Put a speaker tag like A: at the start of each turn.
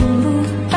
A: 路。